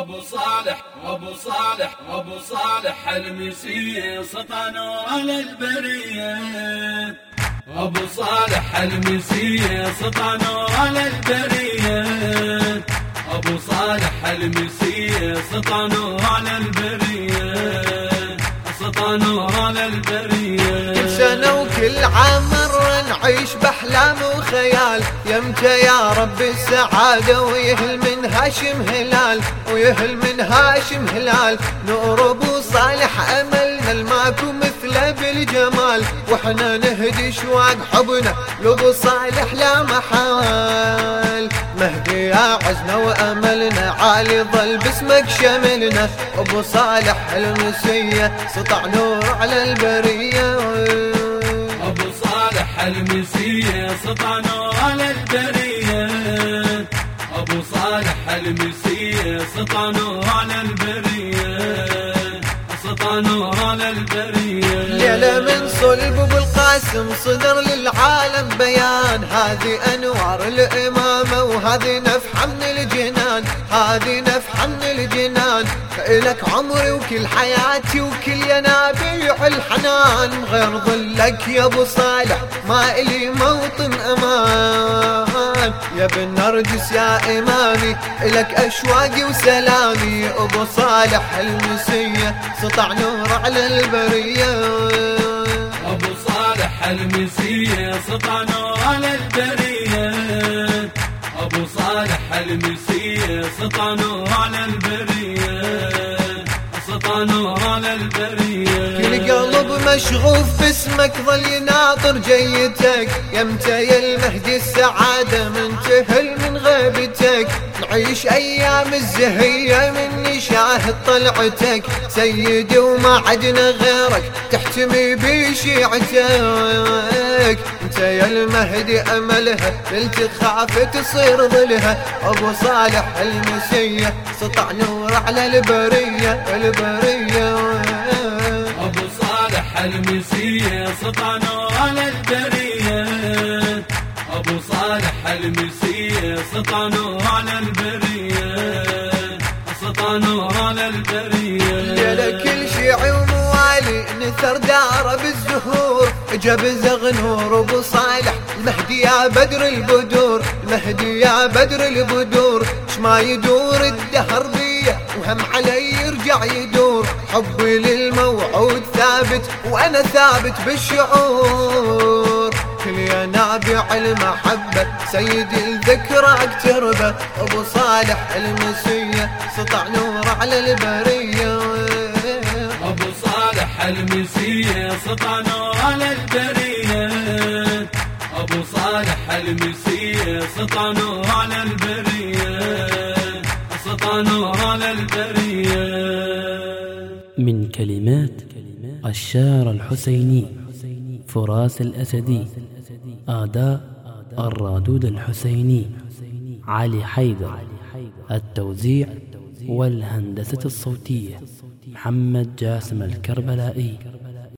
أبو صالح أبو صالح أبو صالح المسي سطع نور على البرية. أبو صالح المسي سطع نور على البرية. أبو صالح المسي سطع نور على البرية. سطع نور على البرية. كل سنة وكل عام نعيش بأحلام وخيال. يمتى يا رب السعادة ويهل من هاشم هلال. ويهل من هاشم هلال. نور ابو صالح أملنا الماكو مثله بالجمال. وإحنا نهدي شواق حبنا لابو صالح لا محال. مهدي يا عزنا وأملنا عالي ظل باسمك شملنا. أبو صالح المسيه سطع نور على البرية. المسية سطع نور على البرية. أبو صالح المسية سطع نور على البرية. سطع نور على البرية. ليلة من صلب أبو القاسم صدر للعالم بيان. هذه أنوار الإمامة وهذه نفحة من الجنان. هذه نفحة من الجنان. لك عمري وكل حياتي وكل ينابيع الحنان غير ظلك يا أبو صالح ما إلي موطن أمان. يا ابن نرجس يا إمامي لك أشواقي وسلامي. أبو صالح المسيه سطع نور على البرية. أبو صالح المسيه سطع نور على البرية. أبو صالح المسيه على البرية. كل مشغوف باسمك ظل يناطر جيتك. يمتى يا المهدي السعادة منتهل من غيبتك. نعيش أيام الزهية من نشاهد طلعتك سيدي وما عدنا غيرك تحتمي بشيعتك. أنت يا المهدي أملها تخاف تصير ظلها. أبو صالح المسيه سطع نور على البرية البرية. أبو صالح المسيه سطع نور على البرية. ابو صالح المسيه سطع نور على البرية سطع نور على البرية. كل شيعي وموالي نثر داره بالزهور جاب زغنور أبو صالح المهدي يا بدر البدور المهدي يا بدر البدور ما يدور الدهر بيه وهم علي يرجع يدور. حبي للموعود ثابت وأنا ثابت بالشعور. يا نابع المحبة سيدي الذكرى اكتربه أبو صالح المسية سطع نور على البرية. أبو صالح المسية سطع نور على البرية. أبو صالح المسية سطع نور على البرية. سطع نور على البرية. من كلمات الشار الحسيني. فراس الأسدي آداء الرادود الحسيني علي حيدر التوزيع والهندسة الصوتية محمد جاسم الكربلائي.